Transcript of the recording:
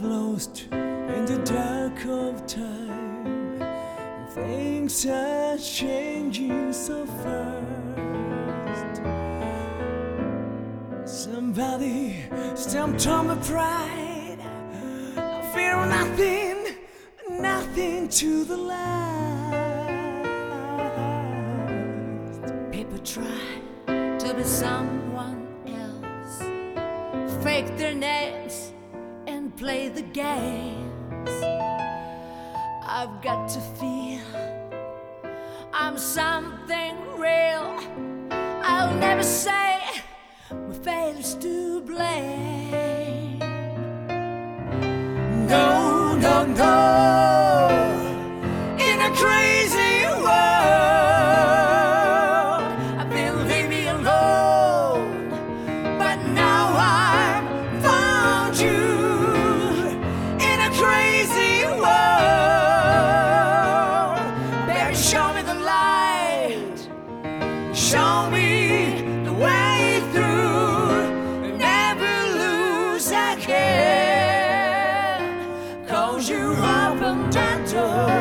lost in the dark of time. Things are changing so fast. Somebody stamped on my pride. I feel nothing, nothing to the last. People try to be someone else, fake their names play the games. I've got to feel I'm something real. I'll never say my failure's to blame. No, no, no. You opened that door.